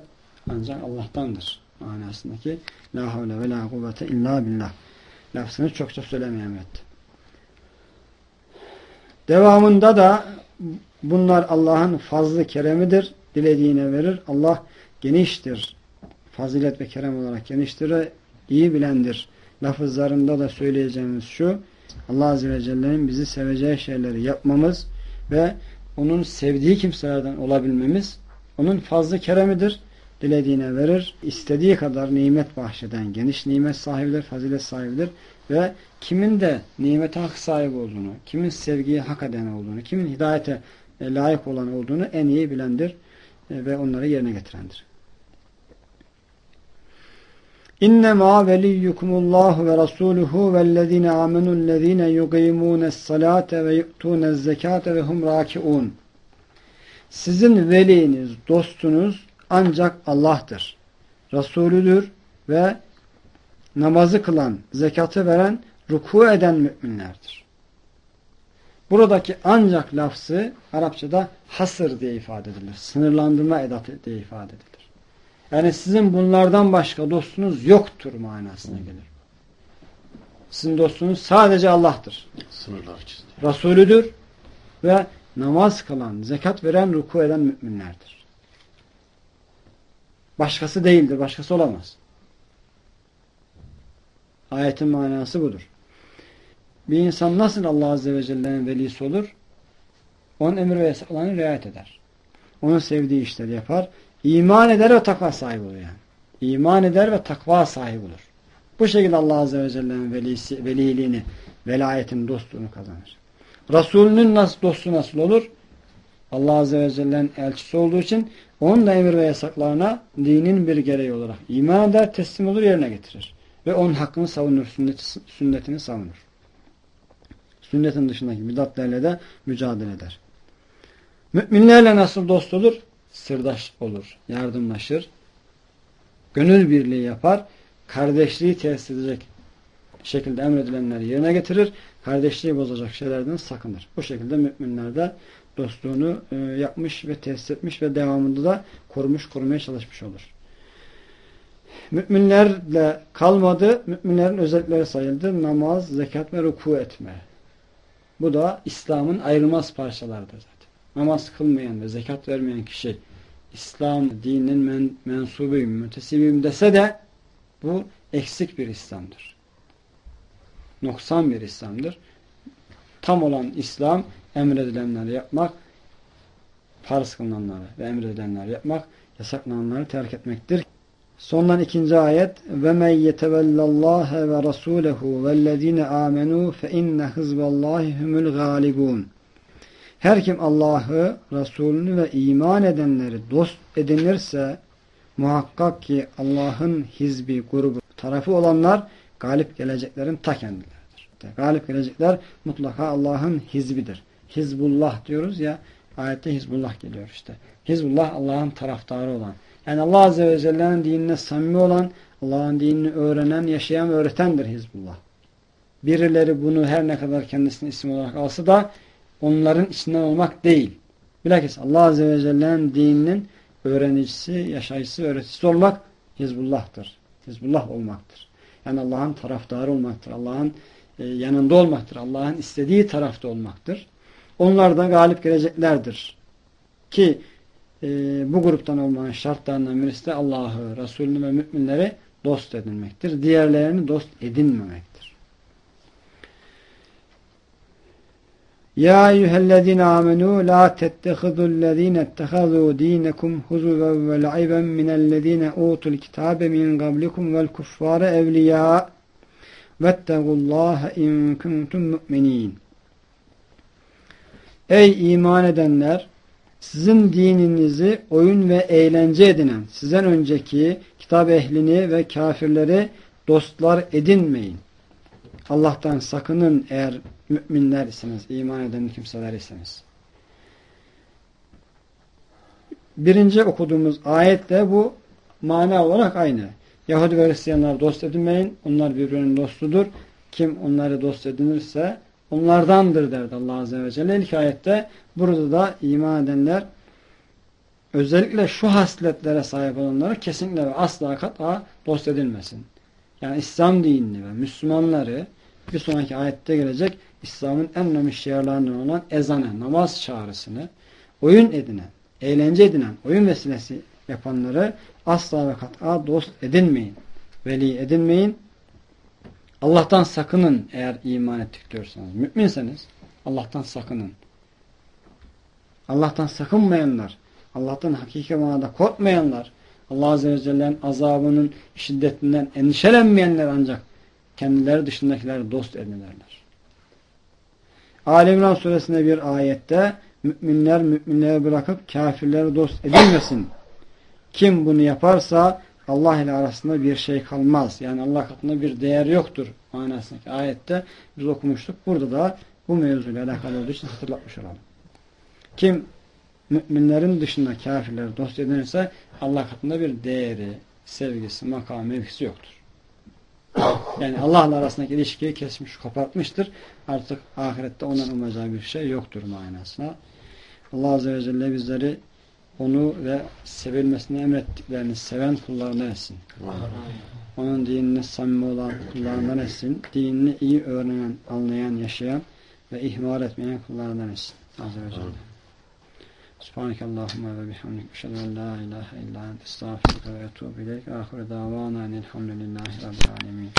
ancak Allah'tandır manasındaki la havle ve la kuvvete illa billah lafzını çokça söylemeye emretti. Devamında da bunlar Allah'ın fazlı keremidir. Dilediğine verir. Allah geniştir. Fazilet ve kerem olarak geniştir iyi bilendir. Lafızlarında da söyleyeceğimiz şu. Allah Azze ve Celle'nin bizi seveceği şeyleri yapmamız ve onun sevdiği kimselerden olabilmemiz onun fazlı keremidir. Dilediğine verir. istediği kadar nimet bahşeden geniş nimet sahibidir, fazilet sahibidir ve kimin de nimete hak sahibi olduğunu, kimin sevgiye hak eden olduğunu, kimin hidayete e, layık olan olduğunu en iyi bilendir e, ve onları yerine getirendir. İnnemâ veliyyukumullahu ve rasuluhu vellezine amenullezine yugimûnes salate ve yu'tûnez zekate ve hum râkiûn. Sizin veliniz, dostunuz ancak Allah'tır. Resulüdür ve namazı kılan, zekatı veren, ruku eden müminlerdir. Buradaki ancak lafzı Arapçada hasır diye ifade edilir. Sınırlandırma edatı diye ifade edilir. Yani sizin bunlardan başka dostunuz yoktur manasına gelir. Sizin dostunuz sadece Allah'tır. Sınırlar çizdi. Resulüdür ve namaz kılan, zekat veren, ruku eden müminlerdir. Başkası değildir, başkası olamaz. Ayetin manası budur. Bir insan nasıl Allah Azze ve Celle'nin velisi olur? Onun emir ve yasaklarını riayet eder. Onun sevdiği işleri yapar. İman eder ve takva sahibi olur yani. İman eder ve takva sahibi olur. Bu şekilde Allah Azze ve Celle'nin velisi, veliliğini, velayetini, dostluğunu kazanır. Resulünün nasıl, dostu nasıl olur? Allah Azze ve Celle'nin elçisi olduğu için onun da emir ve yasaklarına dinin bir gereği olarak iman eder, teslim olur, yerine getirir. Ve onun hakkını savunur, sünneti, sünnetini savunur. Sünnetin dışındaki bidatlerle de mücadele eder. Müminlerle nasıl dost olur? Sırdaş olur, yardımlaşır, gönül birliği yapar, kardeşliği tesis edecek şekilde emredilenleri yerine getirir, kardeşliği bozacak şeylerden sakınır. Bu şekilde müminler de dostluğunu e, yapmış ve tesis etmiş ve devamında da korumuş, korumaya çalışmış olur. Müminlerle kalmadı, müminlerin özellikleri sayıldı. Namaz, zekat ve ruku etme. Bu da İslam'ın ayrılmaz parçalarıdır zaten. Namaz kılmayan ve zekat vermeyen kişi İslam dininin men mensubuyum, mütesibiyim dese de bu eksik bir İslam'dır. Noksan bir İslam'dır. Tam olan İslam emredilenleri yapmak, farz kılınanları ve emredilenleri yapmak, yasaklananları terk etmektir. Sondan ikinci ayet ve men yetevellallaha ve rasulehu vellezine amenu fe inne hizballahi humul galibun. Her kim Allah'ı, Resulünü ve iman edenleri dost edinirse muhakkak ki Allah'ın hizbi, grubu, tarafı olanlar galip geleceklerin ta kendileridir. Galip gelecekler mutlaka Allah'ın hizbidir. Hizbullah diyoruz ya ayette Hizbullah geliyor işte. Hizbullah Allah'ın taraftarı olan. Yani Allah Azze ve Celle'nin dinine samimi olan, Allah'ın dinini öğrenen, yaşayan ve öğretendir Hizbullah. Birileri bunu her ne kadar kendisini isim olarak alsa da onların içinden olmak değil. Bilakis Allah Azze ve Celle'nin dininin öğrenicisi, yaşayıcısı, öğreticisi olmak Hizbullah'tır. Hizbullah olmaktır. Yani Allah'ın taraftarı olmaktır. Allah'ın e, yanında olmaktır. Allah'ın istediği tarafta olmaktır. Onlar da galip geleceklerdir. Ki e, bu gruptan olmanın şartlarından birisi de Allah'ı, Resulünü ve müminleri dost edinmektir. Diğerlerini dost edinmemektir. Ya eyyühellezine amenu la tettehidullezine ettehazû dînekum huzuven ve la'iben minellezine utul kitabe min qablikum vel kuffâre evliyâ vettegullâhe in kuntum mu'minîn Ey iman edenler! Sizin dininizi oyun ve eğlence edinen, sizden önceki kitap ehlini ve kafirleri dostlar edinmeyin. Allah'tan sakının eğer müminler iseniz, iman eden kimseler iseniz. Birinci okuduğumuz ayette bu mana olarak aynı. Yahudi ve Hristiyanlar dost edinmeyin. Onlar birbirinin dostudur. Kim onları dost edinirse onlardandır derdi Allah Azze ve Celle. İlk ayette burada da iman edenler özellikle şu hasletlere sahip olanları kesinlikle ve asla kat'a dost edilmesin. Yani İslam dinini ve Müslümanları bir sonraki ayette gelecek İslam'ın en önemli şiarlarından olan ezanı, namaz çağrısını oyun edinen, eğlence edinen, oyun vesilesi yapanları asla ve kat'a dost edinmeyin. Veli edinmeyin. Allah'tan sakının eğer iman ettik diyorsanız. Müminseniz Allah'tan sakının. Allah'tan sakınmayanlar, Allah'tan hakiki manada korkmayanlar, Allah Azze ve Celle'nin azabının şiddetinden endişelenmeyenler ancak kendileri dışındakileri dost edinirler. Ali İmran suresinde bir ayette müminler müminleri bırakıp kafirleri dost edilmesin. Kim bunu yaparsa Allah ile arasında bir şey kalmaz. Yani Allah katında bir değer yoktur manasındaki ayette biz okumuştuk. Burada da bu mevzuyla alakalı olduğu için hatırlatmış olalım. Kim müminlerin dışında kafirleri dost edinirse Allah katında bir değeri, sevgisi, makamı, mevkisi yoktur. Yani Allah'la arasındaki ilişkiyi kesmiş, kopartmıştır. Artık ahirette ondan umacağı bir şey yoktur manasına. Allah Azze ve Celle bizleri onu ve sevilmesini emrettiklerini seven kullarına etsin. Onun dinini samimi olan kullarından etsin. Dinini iyi öğrenen, anlayan, yaşayan ve ihmal etmeyen kullarından etsin. Azze ve Celle. Subhaneke Allahümme ve bihamdik. Eşhedü en la ilahe illa ente estağfirüke ve etûbü ileyk. Ahire davana enelhamdülillahi rabbil alemin.